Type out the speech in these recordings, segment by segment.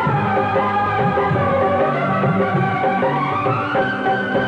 Thank you.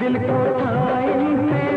दिल को Thai में